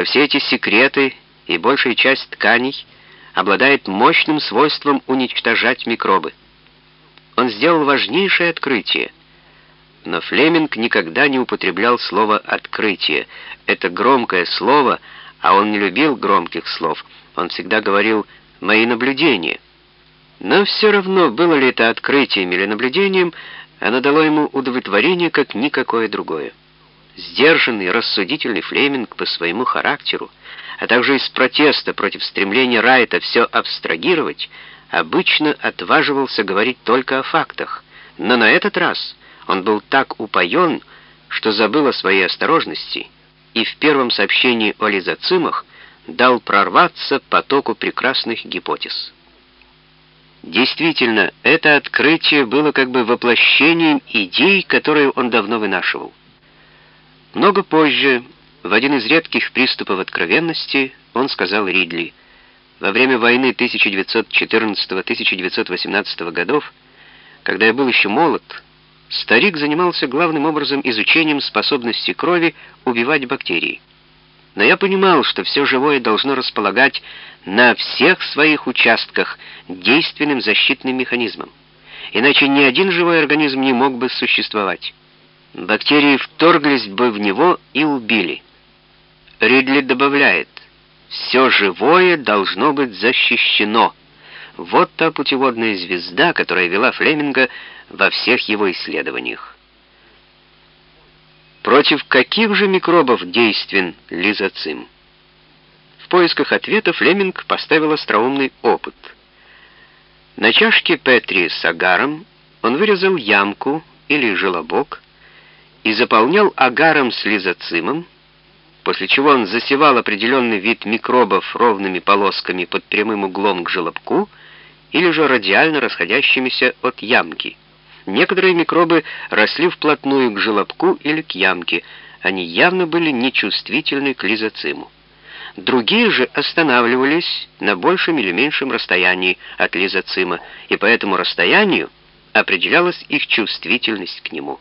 что все эти секреты и большая часть тканей обладает мощным свойством уничтожать микробы. Он сделал важнейшее открытие. Но Флеминг никогда не употреблял слово «открытие». Это громкое слово, а он не любил громких слов. Он всегда говорил «мои наблюдения». Но все равно, было ли это открытием или наблюдением, оно дало ему удовлетворение, как никакое другое. Сдержанный, рассудительный Флеминг по своему характеру, а также из протеста против стремления Райта все абстрагировать, обычно отваживался говорить только о фактах. Но на этот раз он был так упоен, что забыл о своей осторожности, и в первом сообщении о лизоцимах дал прорваться потоку прекрасных гипотез. Действительно, это открытие было как бы воплощением идей, которые он давно вынашивал. Много позже, в один из редких приступов откровенности, он сказал Ридли, во время войны 1914-1918 годов, когда я был еще молод, старик занимался главным образом изучением способности крови убивать бактерии. Но я понимал, что все живое должно располагать на всех своих участках действенным защитным механизмом. Иначе ни один живой организм не мог бы существовать. Бактерии вторглись бы в него и убили. Ридли добавляет, все живое должно быть защищено. Вот та путеводная звезда, которая вела Флеминга во всех его исследованиях. Против каких же микробов действен лизоцим? В поисках ответа Флеминг поставил остроумный опыт. На чашке Петри с агаром он вырезал ямку или желобок и заполнял агаром с лизоцимом, после чего он засевал определенный вид микробов ровными полосками под прямым углом к желобку или же радиально расходящимися от ямки. Некоторые микробы росли вплотную к желобку или к ямке, они явно были нечувствительны к лизоциму. Другие же останавливались на большем или меньшем расстоянии от лизоцима, и по этому расстоянию определялась их чувствительность к нему.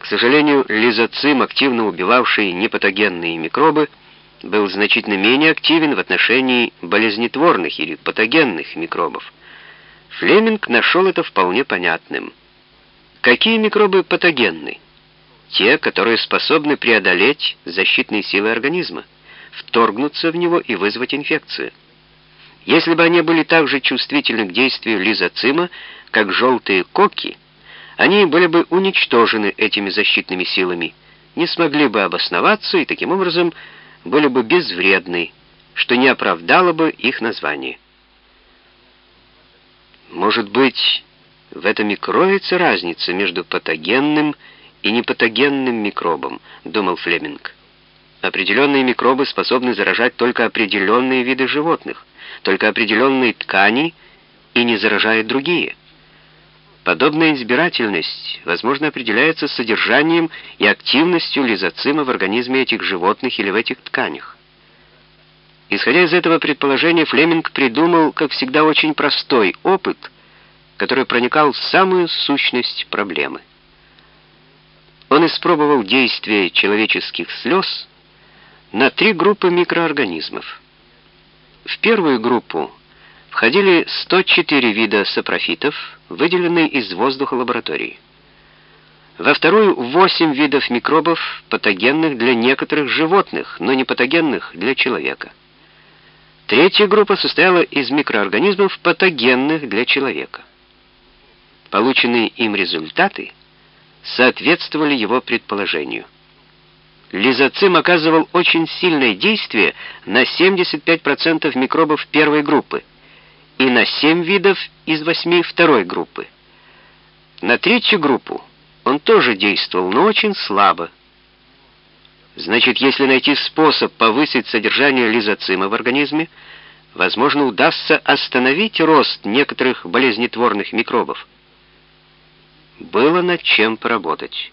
К сожалению, лизоцим, активно убивавший непатогенные микробы, был значительно менее активен в отношении болезнетворных или патогенных микробов. Флеминг нашел это вполне понятным. Какие микробы патогенны? Те, которые способны преодолеть защитные силы организма, вторгнуться в него и вызвать инфекцию. Если бы они были так же чувствительны к действию лизоцима, как желтые коки, они были бы уничтожены этими защитными силами, не смогли бы обосноваться и таким образом были бы безвредны, что не оправдало бы их название. Может быть, в этом и кроется разница между патогенным и непатогенным микробом, думал Флеминг. Определенные микробы способны заражать только определенные виды животных, только определенные ткани и не заражают другие. Подобная избирательность, возможно, определяется содержанием и активностью лизоцима в организме этих животных или в этих тканях. Исходя из этого предположения, Флеминг придумал, как всегда, очень простой опыт, который проникал в самую сущность проблемы. Он испробовал действие человеческих слез на три группы микроорганизмов. В первую группу входили 104 вида сапрофитов, выделенные из воздуха лаборатории. Во вторую — 8 видов микробов, патогенных для некоторых животных, но не патогенных для человека. Третья группа состояла из микроорганизмов, патогенных для человека. Полученные им результаты соответствовали его предположению. Лизоцим оказывал очень сильное действие на 75% микробов первой группы и на 7 видов из 8 второй группы. На третью группу он тоже действовал, но очень слабо. Значит, если найти способ повысить содержание лизоцима в организме, возможно, удастся остановить рост некоторых болезнетворных микробов. Было над чем поработать.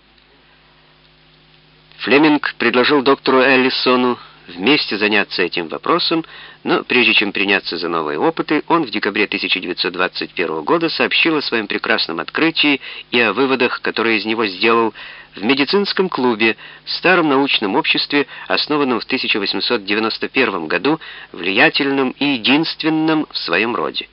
Флеминг предложил доктору Эллисону вместе заняться этим вопросом, но прежде чем приняться за новые опыты, он в декабре 1921 года сообщил о своем прекрасном открытии и о выводах, которые из него сделал в медицинском клубе, старом научном обществе, основанном в 1891 году, влиятельном и единственном в своем роде.